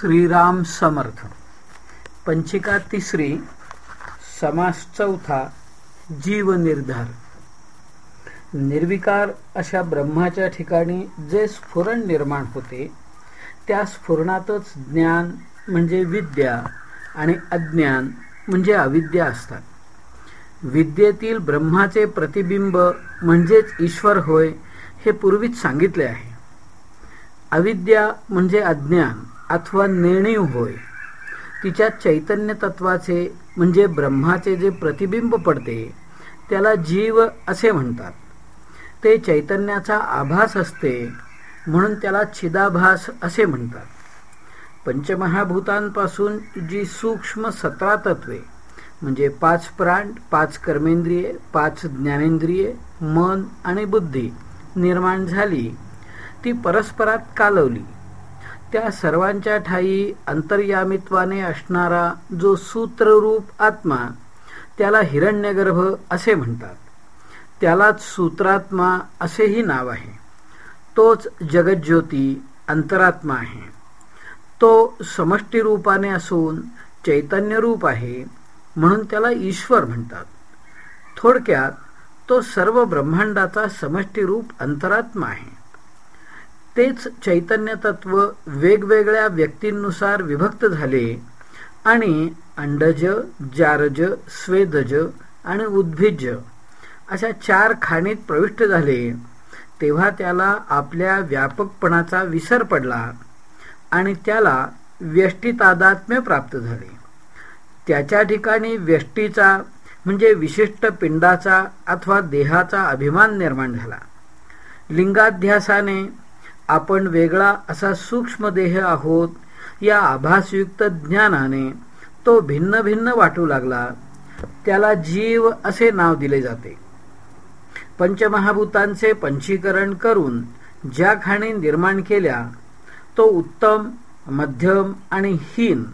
श्रीराम समर्थ. पंचिका तिसरी समास चौथा जीव निर्धार निर्विकार अशा ब्रह्माच्या ठिकाणी जे स्फुरण निर्माण होते त्या स्फुरणातच ज्ञान म्हणजे विद्या आणि अज्ञान म्हणजे अविद्या असतात. विद्येतील ब्रह्माचे प्रतिबिंब म्हणजेच ईश्वर होय हे पूर्वीच सांगितले आहे. अविद्या म्हणजे अज्ञान. अथवा नेणीव होय. तिच्या चैतन्य तत्वाचे म्हणजे ब्रह्माचे जे प्रतिबिंब पडते त्याला जीव असे म्हणतात. ते चैतन्याचा आभास असते म्हणून त्याला चिदाभास असे म्हणतात. पंचमहाभूतांपासून जी सूक्ष्म सतरा तत्वे म्हणजे पाच प्राण पाच कर्मेंद्रिये पाच ज्ञानेंद्रिये मन आणि बुद्धी निर्माण झाली ती परस्परात कालवली. त्या सर्वांच्या ठाई अंतर्यामित्वाने असणारा जो सूत्ररूप आत्मा त्याला हिरण्यगर्भ असे म्हणतात. त्यालाच सूत्रात्मा असेही नाव आहे. तोच जगज्योती अंतरात्मा आहे. तो समष्टी रूपाने असून चैतन्य रूप आहे म्हणून त्याला ईश्वर म्हणतात. थोडक्यात तो सर्व ब्रह्मांडाचा समष्टीरूप अंतरात्मा आहे. तेच चैतन्य तत्व वेगवेगळ्या व्यक्तींनुसार विभक्त झाले आणि अंडज जारज स्वेदज आणि उद्भिज अशा चार खाणीत प्रविष्ट झाले. तेव्हा त्याला आपल्या व्यापकपणाचा विसर पडला आणि त्याला व्यष्टितादात्म्य प्राप्त झाले. त्याच्या ठिकाणी व्यष्टीचा म्हणजे विशिष्ट पिंडाचा अथवा देहाचा अभिमान निर्माण झाला. लिंगाध्यासाने आपण वेगळा असा सूक्ष्म देह आहोत या आभासयुक्त ज्ञानाने तो भिन्न भिन्न वाटू लागला. त्याला जीव असे नाव दिले जाते. पंचमहाभूतांचे पंचीकरण करून ज्या खाणी निर्माण केल्या तो उत्तम मध्यम आणि हीन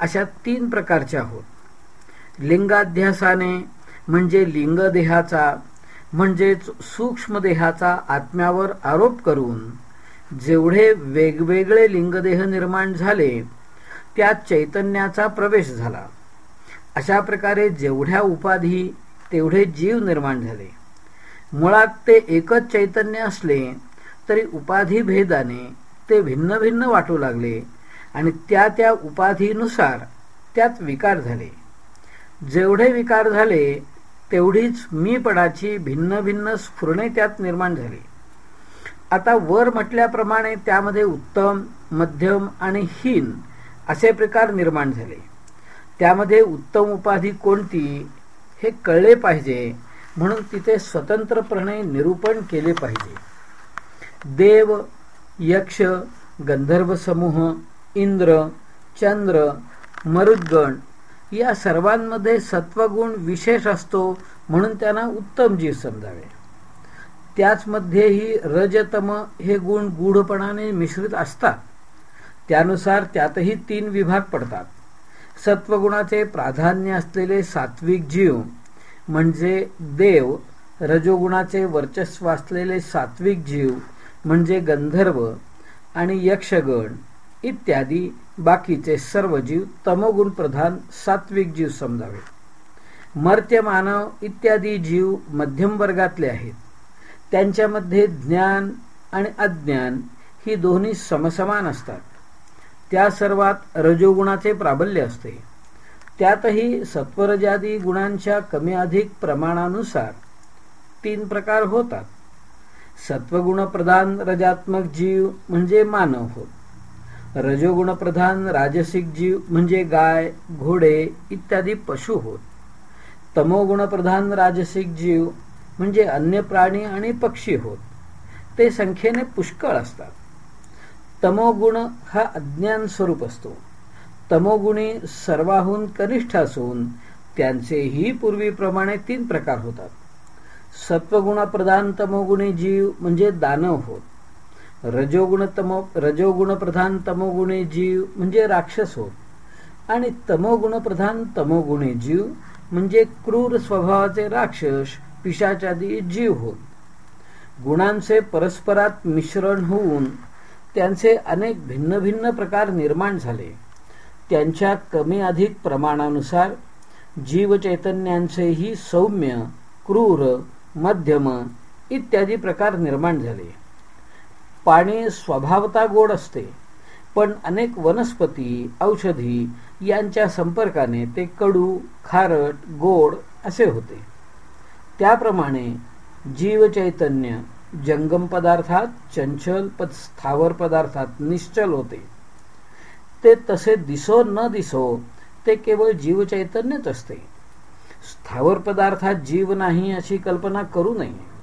अशा तीन प्रकारच्या आहोत. लिंगाध्यासाने म्हणजे लिंगदेहाचा म्हणजेच सूक्ष्म देहाचा आत्म्यावर आरोप करून जेवढे वेगवेगळे लिंगदेह निर्माण झाले त्यात चैतन्याचा प्रवेश झाला. अशा प्रकारे जेवढ्या उपाधी तेवढे जीव निर्माण झाले. मुळात ते एकच चैतन्य असले तरी उपाधी भेदाने ते भिन्न भिन्न वाटू लागले आणि त्या त्या उपाधीनुसार त्यात विकार झाले. जेवढे विकार झाले तेवढीच मीपणाची भिन्न भिन्न स्फुरणे त्यात निर्माण झाली. आता वर म्हटल्याप्रमाणे त्यामध्ये उत्तम मध्यम आणि हीन असे प्रकार निर्माण झाले. त्यामध्ये उत्तम उपाधी कोणती हे कळले पाहिजे म्हणून तिथे स्वतंत्रपणे निरूपण केले पाहिजे. देव यक्ष गंधर्व समूह इंद्र चंद्र मरुद्गण या सर्वांमध्ये सत्वगुण विशेष असतो म्हणून त्यांना उत्तम जीव समजावे. त्याचमध्येही रजतम हे गुण गूढपणाने मिश्रित असतात. त्यानुसार त्यातही तीन विभाग पडतात. सत्वगुणाचे प्राधान्य असलेले सात्विक जीव म्हणजे देव रजोगुणाचे वर्चस्व असलेले सात्विक जीव म्हणजे गंधर्व आणि यक्षगण इत्यादी बाकीचे सर्व जीव तमोगुण प्रधान सात्विक जीव समजावे. मर्त्य मानव इत्यादी जीव मध्यम वर्गातले आहेत. त्यांच्यामध्ये ज्ञान आणि अज्ञान ही दोन्ही समसमान असतात. त्या सर्वात रजोगुणाचे प्राबल्य असते. त्यातही सत्वरजादी गुणांच्या कमी अधिक प्रमाणानुसार तीन प्रकार होतात. सत्वगुणप्रधान रजात्मक जीव म्हणजे मानव होत रजोगुणप्रधान राजसिक जीव म्हणजे गाय घोडे इत्यादी पशु होत तमोगुणप्रधान राजसिक जीव म्हणजे अन्य प्राणी आणि पक्षी होत. ते संख्येने पुष्कळ असतात. तमोगुण हा अज्ञान स्वरूप असतो. तमोगुणी सर्वाहून कनिष्ठ असून त्यांचेही पूर्वीप्रमाणे तीन प्रकार होतात. सत्वगुणप्रधान तमोगुणी जीव म्हणजे दानव होत. रजोगुण तमो रजोगुणप्रधान तमोगुणी जीव म्हणजे राक्षस होत. आणि तमोगुणप्रधान तमोगुणी जीव म्हणजे क्रूर स्वभावाचे राक्षस पिशाचादी जीव होत. गुणांचे परस्परात मिश्रण होऊन त्यांचे अनेक भिन्न भिन्न प्रकार निर्माण झाले. त्यांच्या कमी अधिक प्रमाणानुसार जीवचैतन्यांचेही सौम्य क्रूर मध्यम इत्यादी प्रकार निर्माण झाले. पाणी स्वभावता गोड असते पण अनेक वनस्पती औषधी यांच्या संपर्काने ते कडू खारट गोड असे होते. त्याप्रमाणे जीवचैतन्य जंगम पदार्थात चंचल स्थावर पदार्थात निश्चल होते. ते तसे दिसो न दिसो ते केवळ जीवचैतन्यच असते. स्थावर पदार्थात जीव नाही अशी कल्पना करू नये.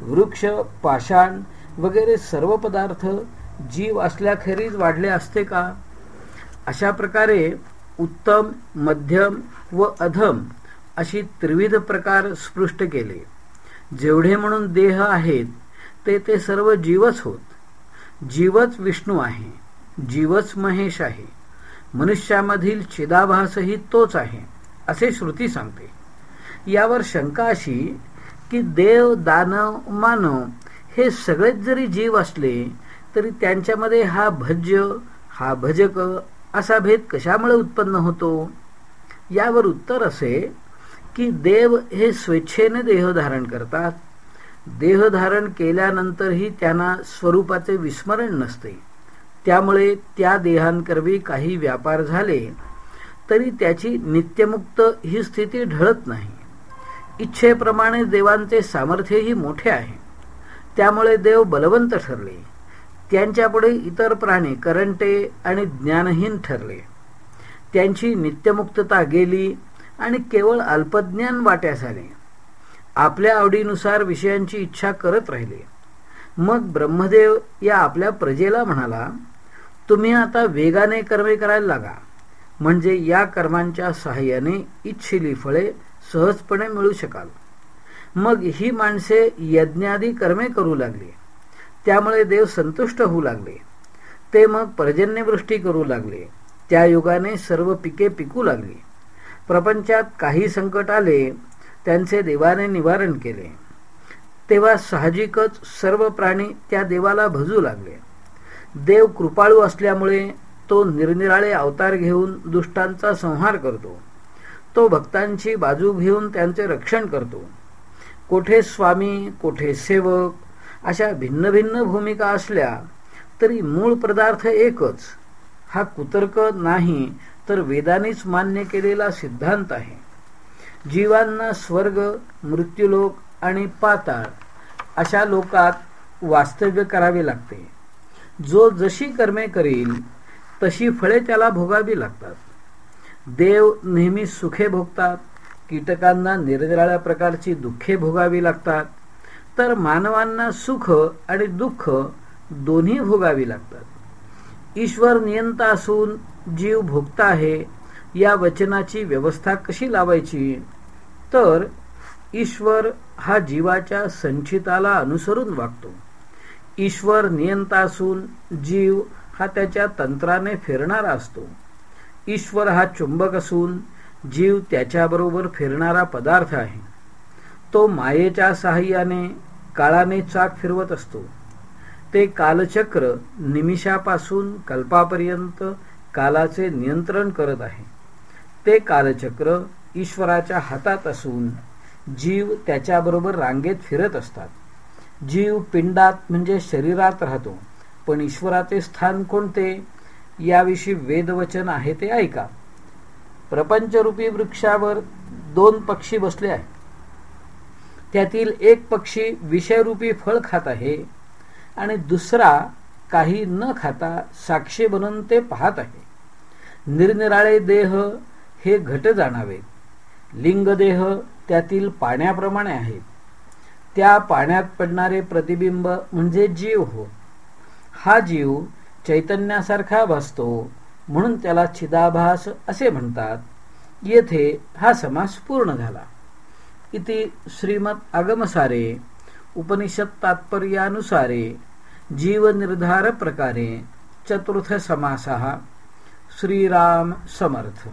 वृक्ष पाषाण वगैरे सर्व पदार्थ जीव असल्याखेरीज वाढले असते का? अशा प्रकारे उत्तम मध्यम व अधम अशी त्रिविध प्रकार स्पृष्ट केले. जेवढे म्हणून देह आहेत ते ते सर्व जीवच होत. जीवच विष्णू आहे जीवच महेश आहे. मनुष्यामधील चिदाभासही तोच आहे असे श्रुती सांगते. यावर शंका अशी की देव दानव मानव हे सगळेच जरी जीव असले तरी त्यांच्यामध्ये हा भज्य हा भजक असा भेद कशामुळे उत्पन्न होतो? यावर उत्तर असे की देव हे स्वेच्छेने देह धारण करतात. देह धारण केल्यानंतरही त्यांना स्वरूपाचे विस्मरण नसते. त्यामुळे त्या देहांकरवी काही व्यापार झाले तरी त्याची नित्यमुक्त ही स्थिती ढळत नाही. इच्छेप्रमाणे देवांचे सामर्थ्यही मोठे आहे. त्यामुळे देव बलवंत ठरले. त्यांच्यापुढे इतर प्राणी करंटे आणि ज्ञानहीन ठरले. त्यांची नित्यमुक्तता गेली आणि केवळ अल्पज्ञान वाट्यास आले आपल्या आवडीनुसार विषयांची इच्छा करत राहिले. मग ब्रह्मदेव या आपल्या प्रजेला म्हणाला तुम्ही आता वेगाने कर्मे करायला लागा. म्हणजे या कर्मांच्या सहाय्याने इच्छिली फळे सहजपणे मिळू शकाल. मग ही माणसे यज्ञादी कर्मे करू लागली. त्यामुळे देव संतुष्ट होऊ लागले. ते मग पर्जन्यवृष्टी करू लागले. त्या युगाने सर्व पिके पिकू लागली. प्रपंचात काही संकट आले त्यांचे देवाने निवारण केले. तेव्हा साहजिकच सर्व प्राणी त्या देवाला भजू लागले. देव कृपाळू असल्यामुळे तो निरनिराळे अवतार घेऊन दुष्टांचा संहार करतो. तो भक्तांची बाजू घेऊन त्यांचे रक्षण करतो. कोठे स्वामी कोठे सेवक अशा भिन्न भिन्न भूमिका असल्या तरी मूळ पदार्थ एकच. हा कुतर्क नाही तर वेदानेच मान्य केलेला सिद्धांत आहे. जीवांना स्वर्ग मृत्यूलोक आणि पाताळ अशा लोकात वास्तव्य करावे लागते. जो जशी कर्मे करील तशी फळे त्याला भोगावी लागतात. देव नेहमी सुखे भोगतात कीटकांना निरनिराळ्या प्रकारची दुःखे भोगावी लागतात तर मानवांना सुख आणि दुःख दोन्ही भोगावी लागतात. ईश्वर नियंता असून जीव भोगता आहे या वचनाची व्यवस्था कशी लावायची? तर ईश्वर हा जीवाच्या संचिताला अनुसरून वागतो. ईश्वर नियंता असून जीव हा त्याच्या तंत्राने फिरणारा असतो. ईश्वर हा चुंबक असून जीव त्याच्याबरोबर फिरणारा पदार्थ आहे. तो मायेच्या साहाय्याने काळाने चाक फिरवत असतो. ते कालचक्र निमिषापासून कल्पापर्यंत कालाचे नियंत्रण करत आहे. ते कालचक्र ईश्वराच्या हातात असून जीव त्याच्याबरोबर रांगेत फिरत असतात. जीव पिंडात म्हणजे शरीरात राहतो पण ईश्वराचे स्थान कोणते? याविषयी वेदवचन आहे ते ऐका. प्रपंचरूपी वृक्षावर दोन पक्षी बसले आहेत. त्यातील एक पक्षी विषयरूपी फळ खात आहे आणि दुसरा काही न खाता साक्षी बनून ते पाहत आहे. निरनिराळे देह हे घट जाणावे. लिंगदेह त्यातील पाण्याप्रमाणे आहेत त्या पाण्यात पडणारे प्रतिबिंब म्हणजे जीव हो. हा जीव चैतन्यासारखा भासतो म्हणून त्याला छिदाभास असे म्हणतात. येथे हा समास पूर्ण झाला. इति श्रीमद आगमसारे उपनिषद तात्पर्यानुसारे जीवनिर्धार प्रकारे चतुर्थ समासः श्रीराम समर्थ।